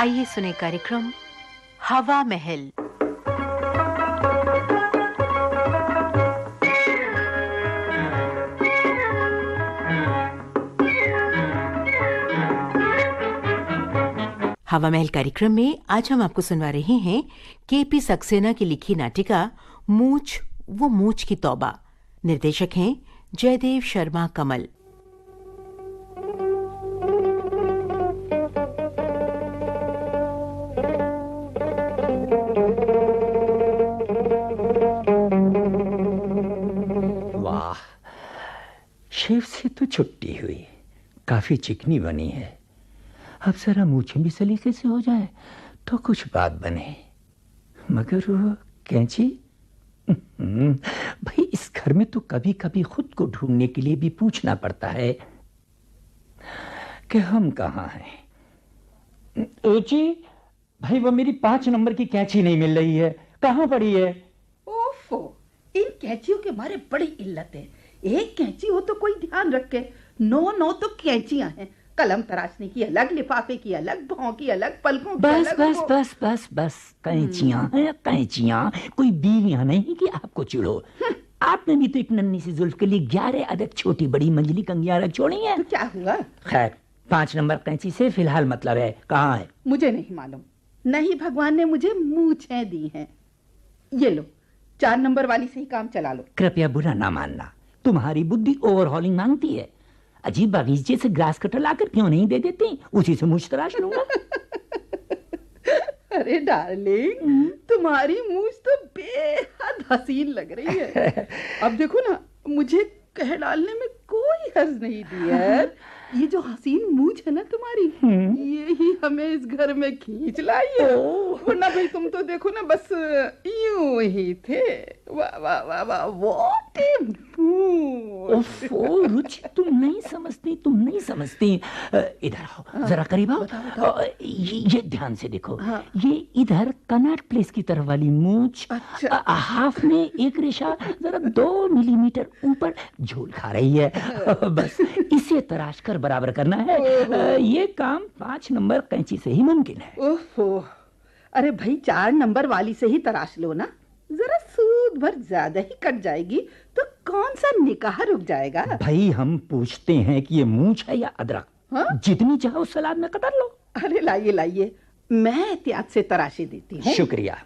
आइए सुने कार्यक्रम हवा महल। हवा महल कार्यक्रम में आज हम आपको सुनवा रहे हैं के पी सक्सेना की लिखी नाटिका, मूछ, वो मूछ की तौबा। निर्देशक हैं जयदेव शर्मा कमल। शेफ से तो छुट्टी हुई। काफ़ी चिकनी बनी है। अब जरा मूछें भी सलीके से हो जाए तो कुछ बात बने। मगर वो कैंची? हम्म, भाई इस घर में तो कभी कभी खुद को ढूँढने के लिए भी पूछना पड़ता है कि हम कहाँ हैं। ऊँची? भाई वो मेरी पाँच नंबर की कैंची नहीं मिल रही है। कहाँ पड़ी है? ओफो इन कैंचियों के मारे बड़ी इल्लत है। एक कैंची हो तो कोई ध्यान रखे। नौ नौ तो कैंचियाँ हैं। कलम तराशने की अलग लिफाफे की अलग भाव की अलग पलकों की बस अलग बस वो- बस बस बस। कैंचियाँ हैं कैंचियाँ। कोई बीवियाँ नहीं कि आपको चिढ़ो आपने भी तो एक नन्ही सी जुल्फ के लिए ग्यारह अदद छोटी बड़ी मंजली कंगियाँ रख छोड़ी है। तो क्या हुआ? खैर पाँच नंबर कैंची से फ़िलहाल मतलब है कहाँ है? मुझे नहीं मालूम। नहीं भगवान ने मुझे मूछें दी हैं। ये लो चार नंबर वाली से ही काम चला लो। कृपया बुरा ना मानना। तुम्हारी बुद्धि ओवरहॉलिंग मांगती है। अजीब बगीचे से ग्रास कटर लाकर क्यों नहीं दे देती? उसी से मुझ तराश लूँगा। अरे डार्लिंग तुम्हारी मूछ तो बेहद हसीन लग रही है। अब देखो ना मुझे कह डालने में कोई हर्ज नहीं दिया है। ये जो हसीन मूछ है ना तुम्हारी ये ही हमें इस घर में खींच लाई है। वरना भाई तुम तो देखो ना बस यूँ ही थे। वाह वाह वाह वाह व्हाट ए ओफो रुचि तुम नहीं समझती तुम नहीं समझती। इधर आओ जरा करीब आओ। ये, ये ध्यान से देखो हाँ। ये इधर कनाट प्लेस की तरफ़ वाली मूछ अच्छा। हाफ़ में एक रेशा जरा दो मिलीमीटर ऊपर झोल खा रही है। बस इसे तराश कर बराबर करना है। अ, ये काम पाँच नंबर कैंची से ही मुमकिन है। ओहो। अरे भाई चार नंबर वाली से ही तराश लो ना। जरा सूद भर ज़्यादा ही कट जाएगी तो कौन सा निकाह रुक जाएगा? भाई हम पूछते हैं कि ये मूछ है या अदरक। हाँ? जितनी चाहो सलाद में कतर लो। अरे लाइए लाइए। मैं एहतियात से तराशी देती हूँ। शुक्रिया।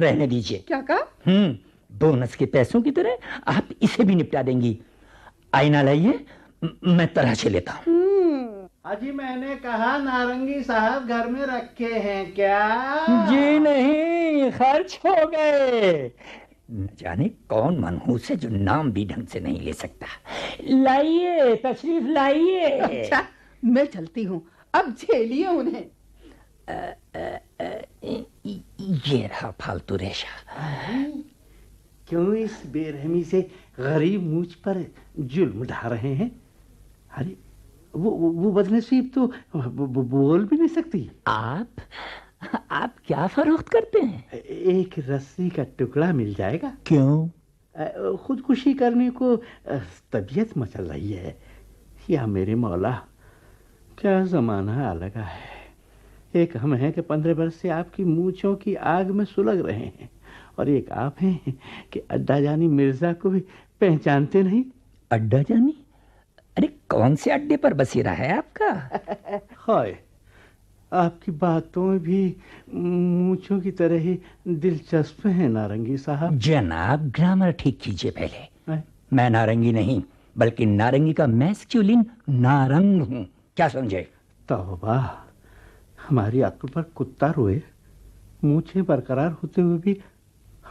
रहने दीजिए। क्या कहा? हम्म बोनस के पैसों की तरह आप इसे भी निपटा देंगी। आईना लाइए म- तराशे लेता हूँ। अजी मैंने कहा नारंगी साहब घर में रखे हैं क्या? जी नहीं खर्च हो गए। न जाने कौन मनहूस है जो नाम भी ढंग से नहीं ले सकता। लाइए तशरीफ़ लाइए। अच्छा मैं चलती हूँ। अब झेलिए उन्हें। ये रहा फालतू रेशा। क्यों इस बेरहमी से गरीब मुझ पर जुल्म ढा रहे हैं? अरे वो वो, बदनसीब तो बोल भी नहीं सकती। आप आप क्या फरोख्त करते हैं? एक रस्सी का टुकड़ा मिल जाएगा। क्यों? खुदकुशी करने को तबीयत मचल रही है। या मेरे मौला क्या जमाना अलग है। एक हम हैं कि पंद्रह वर्ष से आपकी मूछों की आग में सुलग रहे हैं। और एक आप हैं कि अड्डा जानी मिर्ज़ा को भी पहचानते नहीं। अड्डा जानी? कौन से अड्डे पर बसेरा है आपका? हाय आपकी बातों में भी मूछों की तरह ही दिलचस्प है नारंगी साहब। जनाब ग्रामर ठीक कीजिए पहले। हैं? मैं नारंगी नहीं बल्कि नारंगी का मैस्क्यूलिन नारंग हूँ। क्या समझे? तौबा हमारी अक्ल पर कुत्ता रोए। मूछें बरकरार होते हुए भी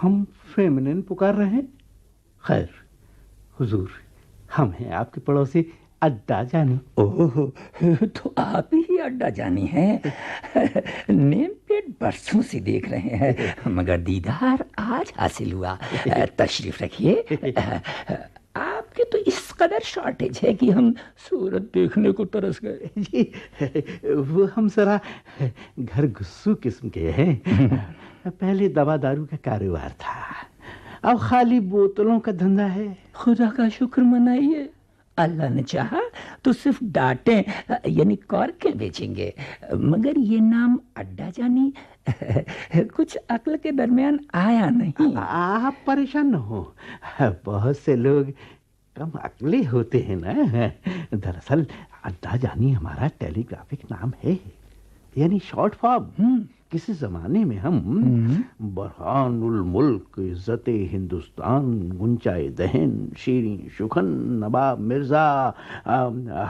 हम फेमिनिन पुकार रहे हैं। खैर हुजूर हम हैं आपके पड़ोसी अड्डा जानी। ओह तो आप ही अड्डा जानी हैं। नेम प्लेट बरसों से देख रहे हैं मगर दीदार आज हासिल हुआ। तशरीफ़ रखिए। आपके तो इस कदर शॉर्टेज है कि हम सूरत देखने को तरस गए। जी वो हम जरा घर गुस्सू किस्म के हैं। पहले दवा दारू का कारोबार था। अब खाली बोतलों का धंधा है। खुदा का शुक्र मनाइए। अल्लाह ने चाहा तो सिर्फ़ डांटे यानी कौर के बेचेंगे। मगर ये नाम अड्डा जानी कुछ अक्ल के दरमियान आया नहीं। आप परेशान न हो। बहुत से लोग कम अकले होते हैं ना। दरअसल अड्डा जानी हमारा टेलीग्राफिक नाम है यानी शॉर्ट फॉर्म। किसी जमाने में हम बरहानुल मुल्क इज़्ज़त हिंदुस्तान गुंचाए दहन शीरी शुखन नवाब मिर्ज़ा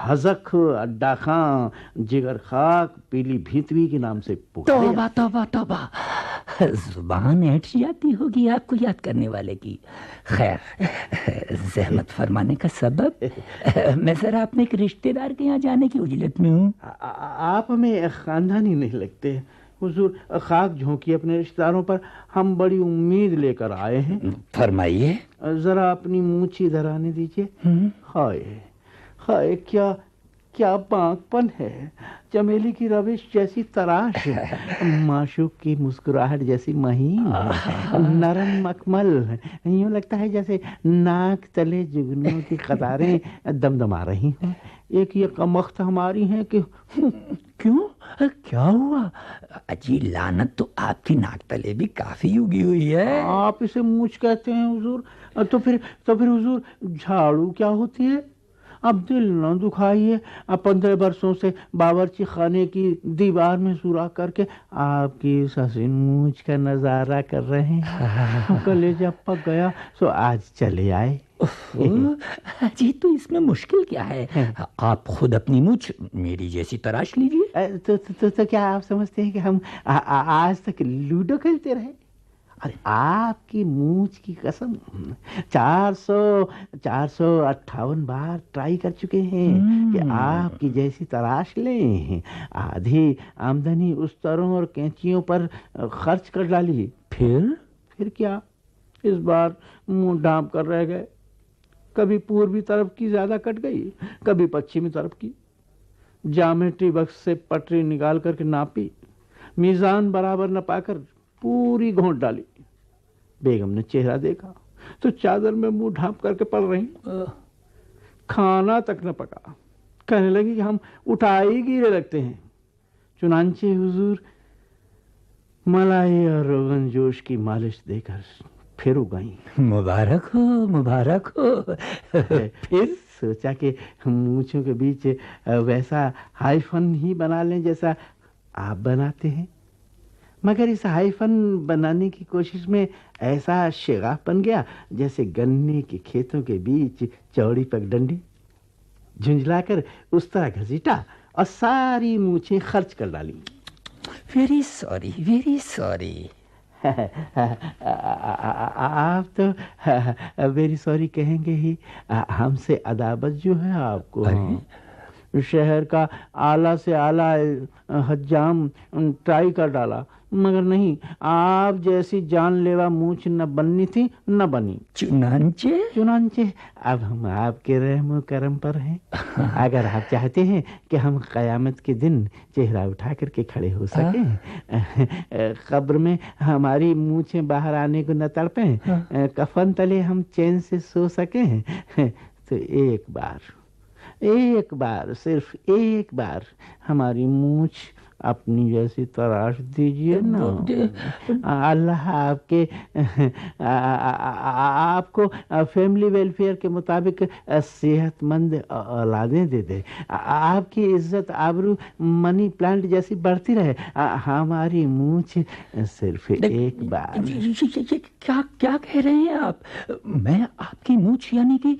हजक अड्डा खां जिगर खाक पीली भीतवी के नाम से तौबा तौबा तौबा। ज़ुबान ऐठ जाती होगी आपको याद करने वाले की। खैर जहमत फरमाने का सबब मैं सर अपने एक रिश्तेदार के यहाँ जाने की उजलत में हूँ। आप हमें खानदानी नहीं लगते। हुजूर खाक झोंकी अपने रिश्तेदारों पर हम बड़ी उम्मीद लेकर आए हैं। फरमाइए। जरा अपनी मूछी धराने दीजिए। हम्म। हाय हाय क्या क्या बांकपन है? चमेली की रविश जैसी तराश माशूक की मुस्कुराहट जैसी महीन नरम मखमल यूँ लगता है जैसे नाक तले जुगनों की कतारें दमदमा रही हों। एक ये कमख्त हमारी है कि क्यों? क्या हुआ? अजी लानत तो आपकी नाक तले भी काफ़ी उगी हुई है। आप इसे मूछ कहते हैं हुजूर। तो फिर तो फिर हुजूर झाड़ू क्या होती है? अब दिल न दुखाइए। अब पंद्रह वर्षों से बावर्ची खाने की दीवार में सुराख करके आपकी इस हसीन मूछ का नज़ारा कर रहे हैं। कलेजा पक गया सो आज चले आए। जी तो इसमें मुश्किल क्या है? आप खुद अपनी मुझ मेरी जैसी तराश लीजिए। तो, तो, तो, तो क्या आप समझते हैं कि हम आ, आ, आज तक लूडो खेलते रहे? अरे आपकी मूछ की कसम चार सौ चार सौ अट्ठावन बार ट्राई कर चुके हैं कि आपकी जैसी तराश लें। आधी आमदनी उस तरों और कैंचियों पर खर्च कर डाली। फिर? फिर क्या? इस बार मुँह ढांप कर रह गए। कभी पूर्वी तरफ़ की ज़्यादा कट गई कभी पश्चिमी तरफ़ की। जामेट्री बक्स से पटरी निकाल करके नापी मीजान बराबर न पाकर पूरी घोंट डाली। बेगम ने चेहरा देखा तो चादर में मुँह ढांप करके पड़ रही। खाना तक न पका। कहने लगी कि हम उठाई गिरे लगते हैं। चुनाचे हुजूर मलाई और रोगन जोश की मालिश देकर फिर उगाई। मुबारक हो मुबारक हो। फिर सोचा कि मूछों के बीच वैसा हाइफन ही बना लें जैसा आप बनाते हैं। मगर इस हाइफन बनाने की कोशिश में ऐसा शेगाफ बन गया जैसे गन्ने के खेतों के बीच चौड़ी पगडंडी। झुंझलाकर उस तरह घसीटा और सारी मूछें खर्च कर डाली। वेरी सॉरी वेरी सॉरी आप तो वेरी सॉरी कहेंगे ही। हमसे अदाबत जो है आपको। अरे? शहर का आला से आला हजाम ट्राई कर डाला। मगर नहीं आप जैसी जानलेवा मूछ न बननी थी न बनी। चुनांचे? चुनांचे। अब हम आपके रहम करम पर हैं। अगर आप चाहते हैं कि हम कयामत के दिन चेहरा उठा करके खड़े हो सके कब्र में हमारी मूछें बाहर आने को न तड़पें कफन तले हम चैन से सो सकें। तो एक बार एक बार सिर्फ़ एक बार हमारी मूछ अपनी जैसी तराश दीजिए ना। अल्लाह आपके आ, आ, आ, आपको फैमिली वेलफेयर के मुताबिक सेहतमंद औलादें दे दे। आपकी इज़्ज़त आबरू मनी प्लांट जैसी बढ़ती रहे। हमारी मूछ सिर्फ़ एक बार। ये- ये- ये- ये क्या क्या कह रहे हैं आप? मैं आपकी मूछ यानी कि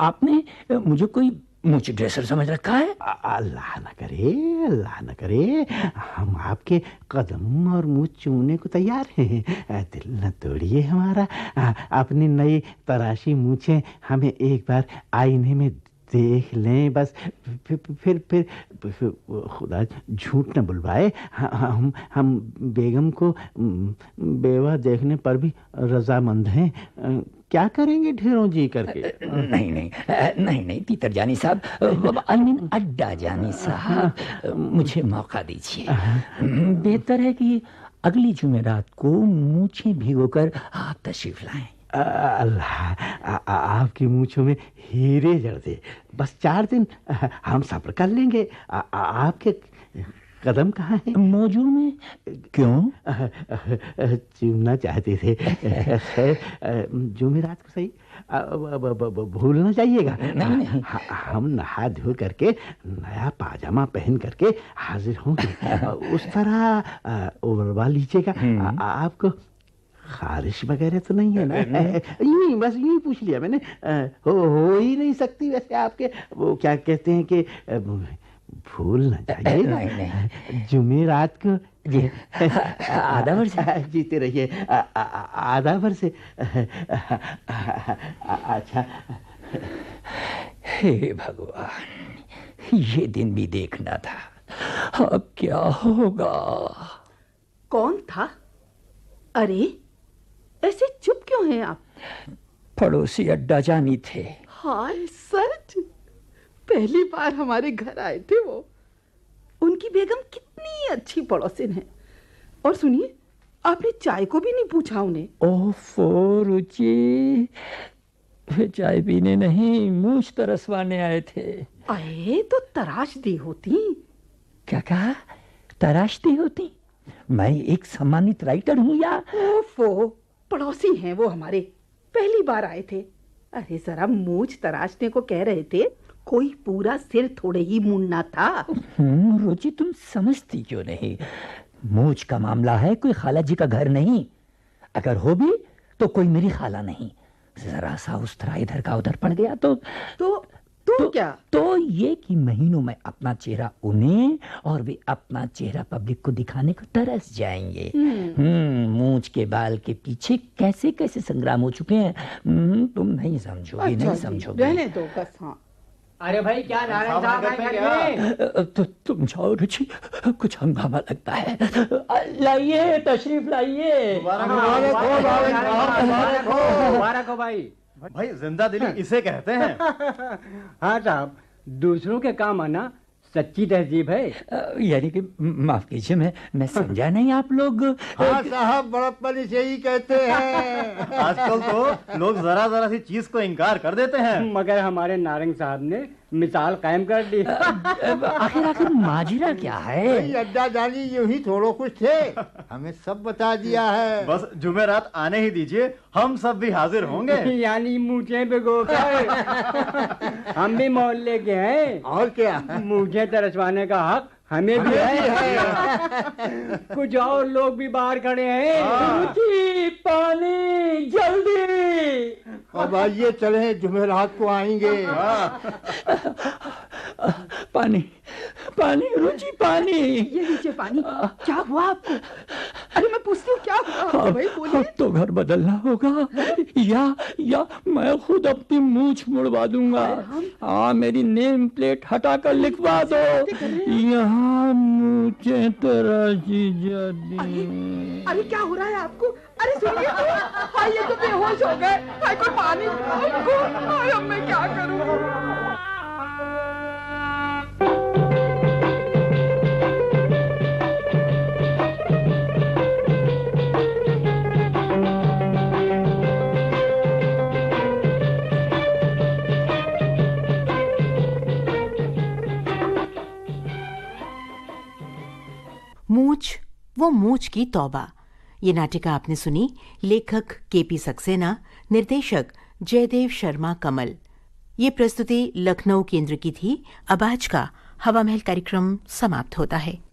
आपने मुझे कोई मूछ ड्रेसर समझ रखा है। अल्लाह न करे अल्लाह न करे हम आपके कदम और मुँह चूमने को तैयार हैं। दिल न तोड़िए हमारा। अपनी नई तराशी मूछें हमें एक बार आईने में देख लें बस फिर फिर फिर, खुदा झूठ न बुलवाए। हम हम बेगम को बेवा देखने पर भी रजामंद हैं। क्या करेंगे ढेरों जी करके? नहीं नहीं नहीं नहीं तीतर जानी साहब आई मीन अड्डा जानी साहब मुझे मौका दीजिए। बेहतर है कि अगली जुमेरात को मूछें भिगोकर आप तशरीफ़ लाएँ। अल्लाह आपकी मूछों में हीरे जड़ दे। बस चार दिन हम सब्र कर लेंगे। आ, आ, आपके कदम कहाँ हैं? मौजू में? क्यों? चूमना चाहते थे। जुमेरात को सही भूलना चाहिएगा। नहीं, नहीं। हम नहा धो करके नया पाजामा पहन करके हाजिर होंगे। उस तरह आ, लीजिएगा। आ- आपको खारिश वगैरह तो नहीं है ना? यूँ ही बस यूँ ही पूछ लिया मैंने। हो हो ही नहीं सकती वैसे आपके। वो क्या कहते हैं कि आ, भूलना चाहिए। नहीं, नहीं। जुमेरात को जी आधा वर्ष जीते रहिए। आधा वर्ष से। अच्छा। हे भगवान ये दिन भी देखना था। अब क्या होगा? कौन था? अरे ऐसे चुप क्यों हैं आप? पड़ोसी अड्डा जानी थे। हाय सच पहली बार हमारे घर आए थे वो। उनकी बेगम कितनी अच्छी पड़ोसिन है। और सुनिए आपने चाय को भी नहीं पूछा उन्हें? ओफो रुचि। चाय पीने नहीं मूछ तरसवाने आए थे। आए तो तराश दी होती। क्या कहा तराश दी होती? मैं एक सम्मानित राइटर हूँ या? ओफो पड़ोसी हैं वो हमारे। पहली बार आए थे। अरे जरा मूछ तराशने को कह रहे थे। कोई पूरा सिर थोड़े ही मुन्ना था। हम्म, रुचि तुम समझती क्यों नहीं? मूछ का मामला है कोई खाला जी का घर नहीं। अगर हो भी तो कोई मेरी खाला नहीं। जरा सा उस तरह इधर का उधर पड़ गया तो तो तो तो क्या? तो ये कि महीनों में अपना चेहरा उन्हें और वे अपना चेहरा पब्लिक को दिखाने को तरस जाएँगे। हम्म। मूछ के बाल के पीछे कैसे कैसे संग्राम हो चुके हैं? हम्म, तुम नहीं समझोगी नहीं समझोगे। रहने दो बस हाँ। अरे भाई क्या नारायण साहब है तो तुम जाओ रुचि कुछ हंगामा लगता है। लाइए तशरीफ़ लाइए। मुबारक हो भाई मुबारक हो भाई। भाई ज़िंदा दिली इसे कहते हैं। हाँ साहब दूसरों के काम आना सच्ची तहजीब है? यानी कि माफ़ कीजिए मैं मैं समझा नहीं आप लोग। हाँ साहब बड़प्पन इसे ही कहते हैं। आजकल तो लोग जरा जरा सी चीज़ को इनकार कर देते हैं। मगर हमारे नारंग साहब ने मिसाल कायम कर दी। आखिर आखिर माजरा क्या है? अड्डा जानी यूँ ही थोड़ो कुछ थे। हमें सब बता दिया है। बस जुमे रात आने ही दीजिए। हम सब भी हाजिर होंगे। यानी मुझे भिगो कर हम भी मोहल्ले के हैं। और क्या? मुझे तरसवाने का हक। हमें भी है। कुछ और लोग भी बाहर खड़े हैं। रुचि पानी जल्दी। अब आइए चले जुमेरात को आएँगे। पानी पानी रुचि पानी। ये नीचे पानी। क्या हुआ आपको? अरे मैं पूछती हूँ क्या हुआ? अब भाई बोलिए। तो घर बदलना होगा। या या मैं खुद अपनी मूछ मुड़वा दूँगा। हाँ मेरी नेम प्लेट हटा कर लिखवा दो। यहाँ मूछे तराशी जाती अरे क्या हो रहा है आपको? अरे सुनिए हाय ये तो बेहोश हो गए। हाय कोई पानी हाय अब मैं क्या करूँ? वो मूछ की तौबा। ये नाटिका आपने सुनी, लेखक के पी सक्सेना, निर्देशक जयदेव शर्मा कमल। ये प्रस्तुति लखनऊ केंद्र की थी। अब आज का हवा महल कार्यक्रम समाप्त होता है।